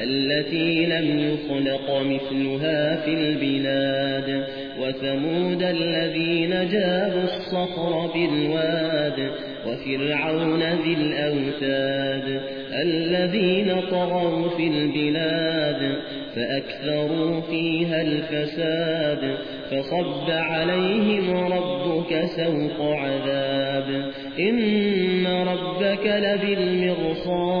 التي لم يخلق مثلها في البلاد وثمود الذين جابوا الصخر بالواد وفرعون ذي الأوتاد الذين طغوا في البلاد فأكثروا فيها الفساد فصب عليهم ربك سوط عذاب إن ربك لبالمرصاد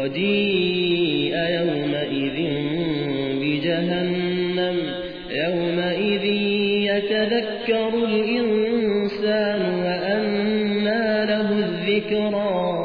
وديء يومئذ بجهنم يومئذ يتذكر الإنسان وأنى له الذكرى.